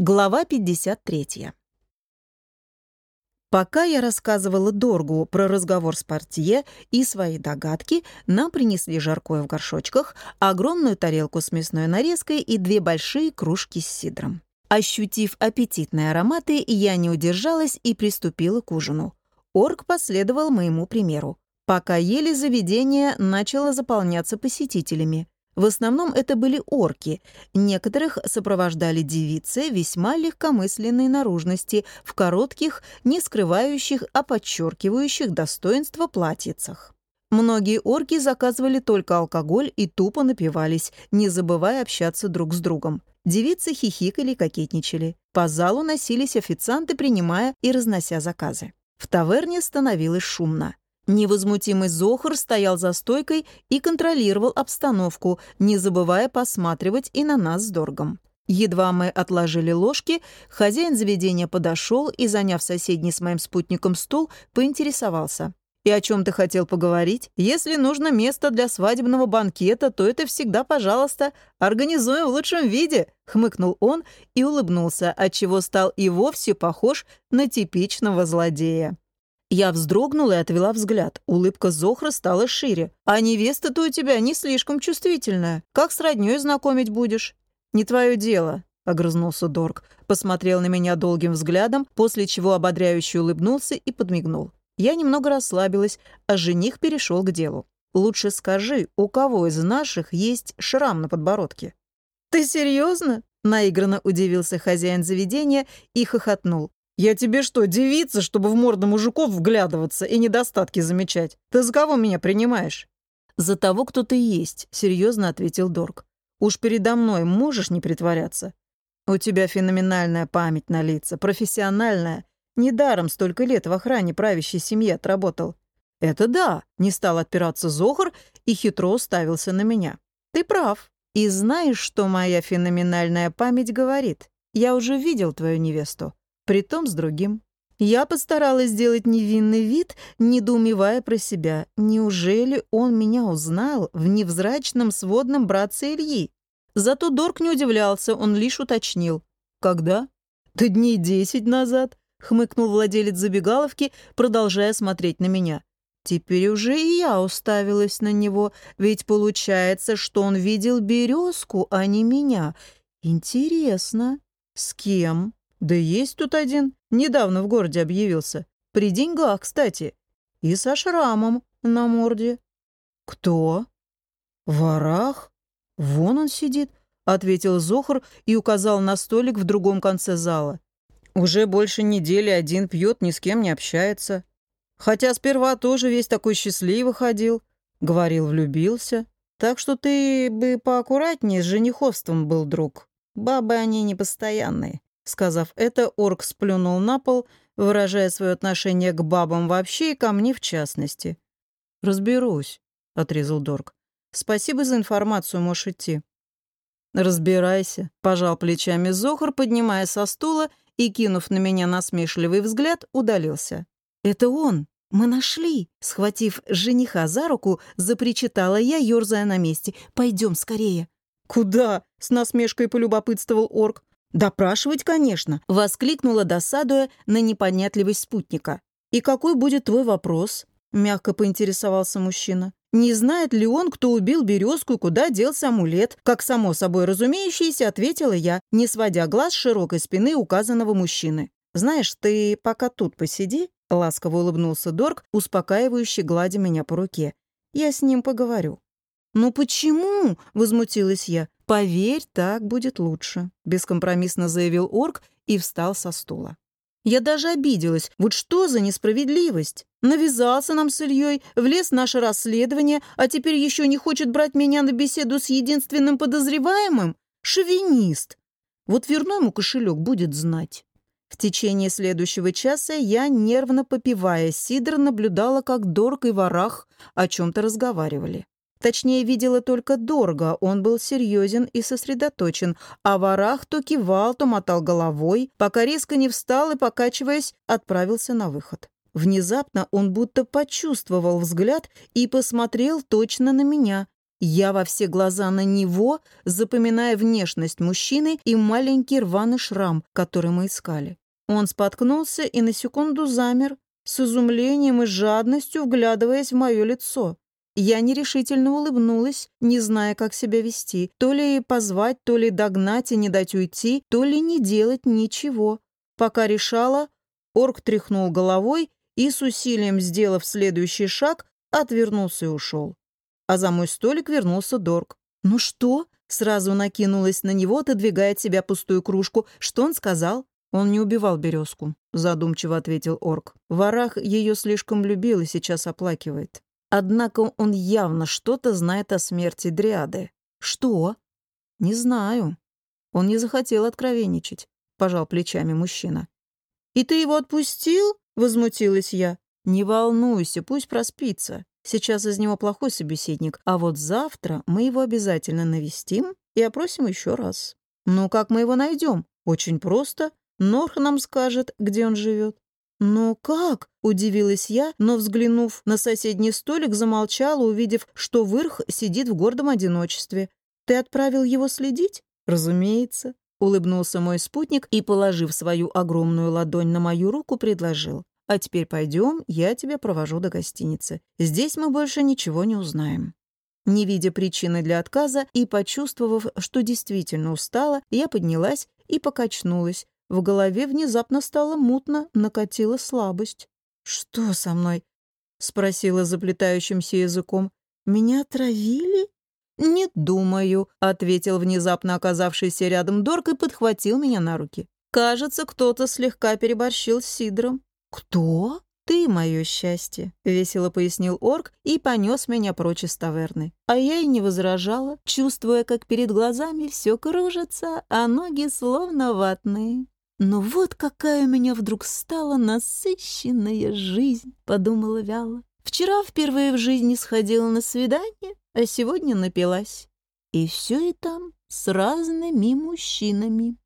Глава 53. Пока я рассказывала Доргу про разговор с портье и свои догадки, нам принесли жаркое в горшочках, огромную тарелку с мясной нарезкой и две большие кружки с сидром. Ощутив аппетитные ароматы, я не удержалась и приступила к ужину. Орк последовал моему примеру. Пока ели заведение начало заполняться посетителями. В основном это были орки. Некоторых сопровождали девицы весьма легкомысленной наружности в коротких, не скрывающих, а подчеркивающих достоинство платьицах. Многие орки заказывали только алкоголь и тупо напивались, не забывая общаться друг с другом. Девицы хихикали, кокетничали. По залу носились официанты, принимая и разнося заказы. В таверне становилось шумно. Невозмутимый Зохар стоял за стойкой и контролировал обстановку, не забывая посматривать и на нас с Доргом. Едва мы отложили ложки, хозяин заведения подошел и, заняв соседний с моим спутником стул, поинтересовался. «И о чем ты хотел поговорить? Если нужно место для свадебного банкета, то это всегда, пожалуйста, организуем в лучшем виде», — хмыкнул он и улыбнулся, отчего стал и вовсе похож на типичного злодея. Я вздрогнула и отвела взгляд. Улыбка Зохра стала шире. «А невеста-то у тебя не слишком чувствительная. Как с роднёй знакомить будешь?» «Не твое дело», — огрызнулся Дорг. Посмотрел на меня долгим взглядом, после чего ободряюще улыбнулся и подмигнул. Я немного расслабилась, а жених перешел к делу. «Лучше скажи, у кого из наших есть шрам на подбородке?» «Ты серьезно? наигранно удивился хозяин заведения и хохотнул. «Я тебе что, девица, чтобы в морды мужиков вглядываться и недостатки замечать? Ты за кого меня принимаешь?» «За того, кто ты есть», — серьезно ответил Дорг. «Уж передо мной можешь не притворяться? У тебя феноменальная память на лица, профессиональная. Недаром столько лет в охране правящей семьи отработал». «Это да», — не стал отпираться Зохар и хитро уставился на меня. «Ты прав. И знаешь, что моя феноменальная память говорит? Я уже видел твою невесту притом с другим. Я постаралась сделать невинный вид, недоумевая про себя. Неужели он меня узнал в невзрачном сводном братце Ильи? Зато Дорк не удивлялся, он лишь уточнил. «Когда?» «Да дней десять назад», — хмыкнул владелец забегаловки, продолжая смотреть на меня. Теперь уже и я уставилась на него, ведь получается, что он видел березку, а не меня. Интересно, с кем? Да есть тут один. Недавно в городе объявился. При деньгах, кстати. И со шрамом на морде. Кто? Варах? Вон он сидит, ответил Зохар и указал на столик в другом конце зала. Уже больше недели один пьет, ни с кем не общается. Хотя сперва тоже весь такой счастливый ходил. Говорил, влюбился. Так что ты бы поаккуратнее с жениховством был, друг. Бабы они непостоянные. Сказав это, орк сплюнул на пол, выражая свое отношение к бабам вообще и ко мне в частности. «Разберусь», — отрезал Дорг. «Спасибо за информацию, можешь идти». «Разбирайся», — пожал плечами Зохар, поднимая со стула и, кинув на меня насмешливый взгляд, удалился. «Это он! Мы нашли!» Схватив жениха за руку, запричитала я, ерзая на месте. «Пойдем скорее!» «Куда?» — с насмешкой полюбопытствовал орк. «Допрашивать, конечно», — воскликнула, досадуя на непонятливость спутника. «И какой будет твой вопрос?» — мягко поинтересовался мужчина. «Не знает ли он, кто убил березку и куда делся амулет?» Как само собой разумеющееся, ответила я, не сводя глаз с широкой спины указанного мужчины. «Знаешь, ты пока тут посиди», — ласково улыбнулся Дорг, успокаивающе гладя меня по руке. «Я с ним поговорю». «Ну почему?» — возмутилась я. «Поверь, так будет лучше», — бескомпромиссно заявил орк и встал со стула. Я даже обиделась. Вот что за несправедливость? Навязался нам с Ильей, влез в наше расследование, а теперь еще не хочет брать меня на беседу с единственным подозреваемым? Шовинист. Вот верну ему кошелек, будет знать. В течение следующего часа я, нервно попивая сидр, наблюдала, как Дорг и Варах о чем-то разговаривали. Точнее, видела только Дорга, он был серьезен и сосредоточен, а Варах то кивал, то мотал головой, пока резко не встал и, покачиваясь, отправился на выход. Внезапно он будто почувствовал взгляд и посмотрел точно на меня. Я во все глаза на него, запоминая внешность мужчины и маленький рваный шрам, который мы искали. Он споткнулся и на секунду замер, с изумлением и жадностью вглядываясь в мое лицо. Я нерешительно улыбнулась, не зная, как себя вести, то ли позвать, то ли догнать и не дать уйти, то ли не делать ничего. Пока решала, орк тряхнул головой и, с усилием сделав следующий шаг, отвернулся и ушел. А за мой столик вернулся Дорг. «Ну что?» — сразу накинулась на него, отодвигая от себя пустую кружку. «Что он сказал?» «Он не убивал березку», — задумчиво ответил орк. «Варах ее слишком любил и сейчас оплакивает. Однако он явно что-то знает о смерти Дриады». «Что?» «Не знаю». Он не захотел откровенничать, — пожал плечами мужчина. «И ты его отпустил?» — возмутилась я. «Не волнуйся, пусть проспится. Сейчас из него плохой собеседник, а вот завтра мы его обязательно навестим и опросим еще раз. Ну, как мы его найдем? Очень просто. Норх нам скажет, где он живет. «Но как?» — удивилась я, но, взглянув на соседний столик, замолчала, увидев, что Вырх сидит в гордом одиночестве. «Ты отправил его следить?» «Разумеется», — улыбнулся мой спутник и, положив свою огромную ладонь на мою руку, предложил. «А теперь пойдем, я тебя провожу до гостиницы. Здесь мы больше ничего не узнаем». Не видя причины для отказа и почувствовав, что действительно устала, я поднялась и покачнулась, в голове внезапно стало мутно, накатила слабость. «Что со мной?» — спросила заплетающимся языком. «Меня отравили?» «Не думаю», — ответил внезапно оказавшийся рядом Дорк и подхватил меня на руки. «Кажется, кто-то слегка переборщил с сидром». «Кто?» «Ты мое счастье», — весело пояснил орк и понес меня прочь из таверны. А я и не возражала, чувствуя, как перед глазами все кружится, а ноги словно ватные. Но вот какая у меня вдруг стала насыщенная жизнь, подумала вяло. Вчера впервые в жизни сходила на свидание, а сегодня напилась. И все это с разными мужчинами.